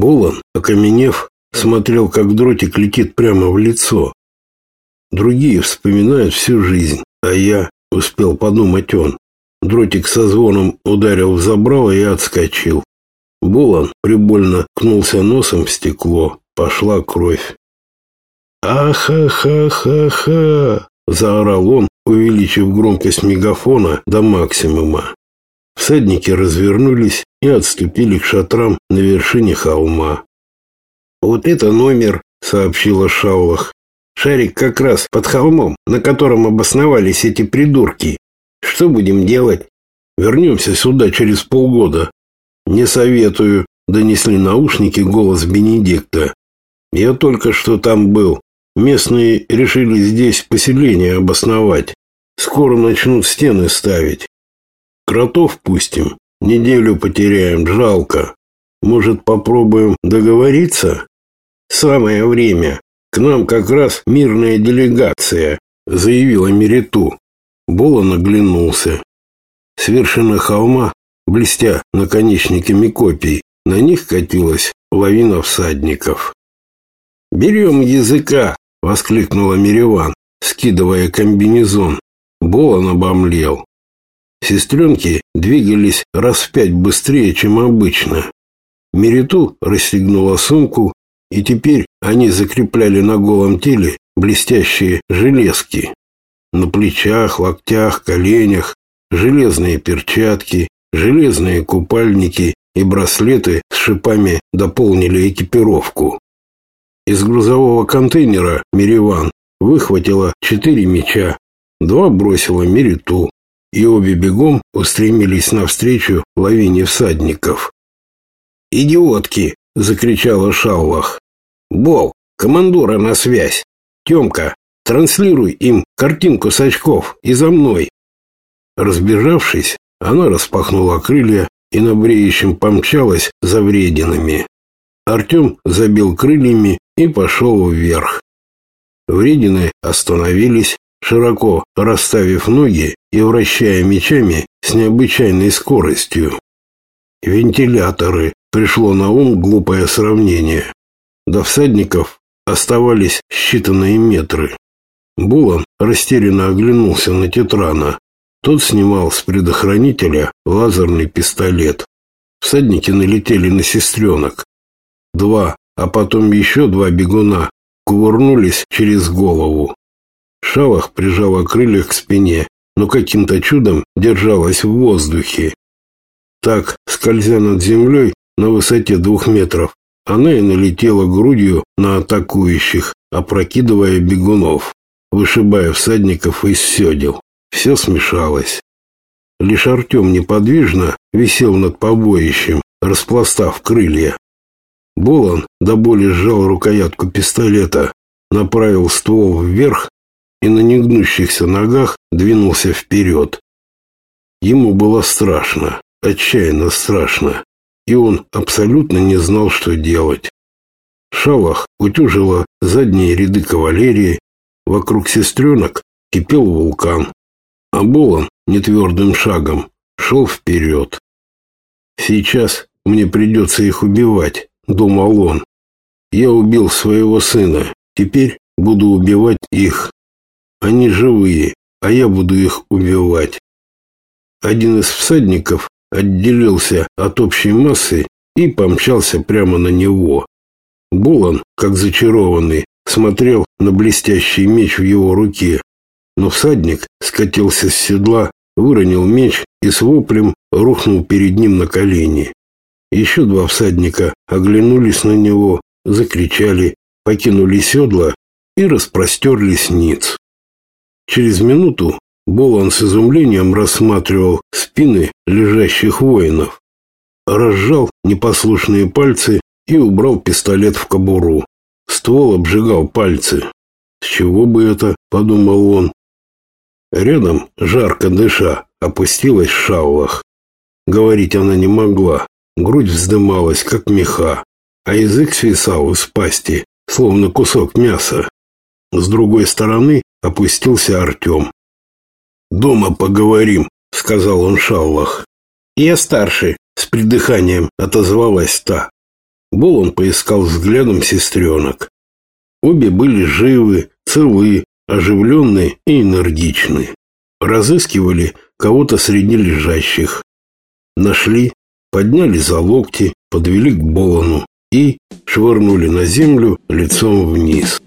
Булан, окаменев, смотрел, как дротик летит прямо в лицо. Другие вспоминают всю жизнь, а я, успел подумать он. Дротик со звоном ударил в забрало и отскочил. Булан прибольно кнулся носом в стекло. Пошла кровь. «Аха-ха-ха-ха!» – заорал он, увеличив громкость мегафона до максимума. Всадники развернулись и отступили к шатрам на вершине холма. «Вот это номер», — сообщила Шаулах. «Шарик как раз под холмом, на котором обосновались эти придурки. Что будем делать? Вернемся сюда через полгода». «Не советую», — донесли наушники голос Бенедикта. «Я только что там был. Местные решили здесь поселение обосновать. Скоро начнут стены ставить. Кротов пустим. Неделю потеряем, жалко. Может, попробуем договориться? Самое время. К нам как раз мирная делегация, заявила Мериту. Бола наглянулся. С вершины холма, блестя наконечниками копий, на них катилась лавина всадников. «Берем языка!» — воскликнула Мириван, скидывая комбинезон. Болон обомлел. Сестренки двигались раз в пять быстрее, чем обычно. Мериту расстегнула сумку, и теперь они закрепляли на голом теле блестящие железки. На плечах, локтях, коленях железные перчатки, железные купальники и браслеты с шипами дополнили экипировку. Из грузового контейнера Мириван выхватила четыре меча, два бросила Мериту и обе бегом устремились навстречу лавине всадников. «Идиотки!» — закричала Шаулах. «Бол, командора на связь! Темка, транслируй им картинку с очков и за мной!» Разбежавшись, она распахнула крылья и на бреющем помчалась за врединами. Артем забил крыльями и пошел вверх. Вредины остановились, широко расставив ноги и вращая мечами с необычайной скоростью. Вентиляторы пришло на ум глупое сравнение. До всадников оставались считанные метры. Булан растерянно оглянулся на Тетрана. Тот снимал с предохранителя лазерный пистолет. Всадники налетели на сестренок. Два, а потом еще два бегуна кувырнулись через голову. Шалах прижала крылья к спине, но каким-то чудом держалась в воздухе. Так, скользя над землей на высоте двух метров, она и налетела грудью на атакующих, опрокидывая бегунов, вышибая всадников из седел. Все смешалось. Лишь Артем неподвижно висел над побоищем, распластав крылья. Болон до боли сжал рукоятку пистолета, направил ствол вверх и на негнущихся ногах двинулся вперед. Ему было страшно, отчаянно страшно, и он абсолютно не знал, что делать. Шалах утюжила задние ряды кавалерии, вокруг сестренок кипел вулкан, а Болон нетвердым шагом шел вперед. «Сейчас мне придется их убивать», — думал он. «Я убил своего сына, теперь буду убивать их». Они живые, а я буду их убивать. Один из всадников отделился от общей массы и помчался прямо на него. Булан, как зачарованный, смотрел на блестящий меч в его руке. Но всадник скатился с седла, выронил меч и с воплем рухнул перед ним на колени. Еще два всадника оглянулись на него, закричали, покинули седла и распростерлись ниц. Через минуту Болон с изумлением рассматривал спины лежащих воинов. Разжал непослушные пальцы и убрал пистолет в кобуру. Ствол обжигал пальцы. «С чего бы это?» – подумал он. Рядом, жарко дыша, опустилась Шаулах. Говорить она не могла. Грудь вздымалась, как меха, а язык свисал из пасти, словно кусок мяса. С другой стороны опустился Артем. «Дома поговорим», — сказал он Шаллах. «Я старший», — с придыханием отозвалась та. Болон поискал взглядом сестренок. Обе были живы, целы, оживленные и энергичны. Разыскивали кого-то среди лежащих. Нашли, подняли за локти, подвели к Болону и швырнули на землю лицом вниз.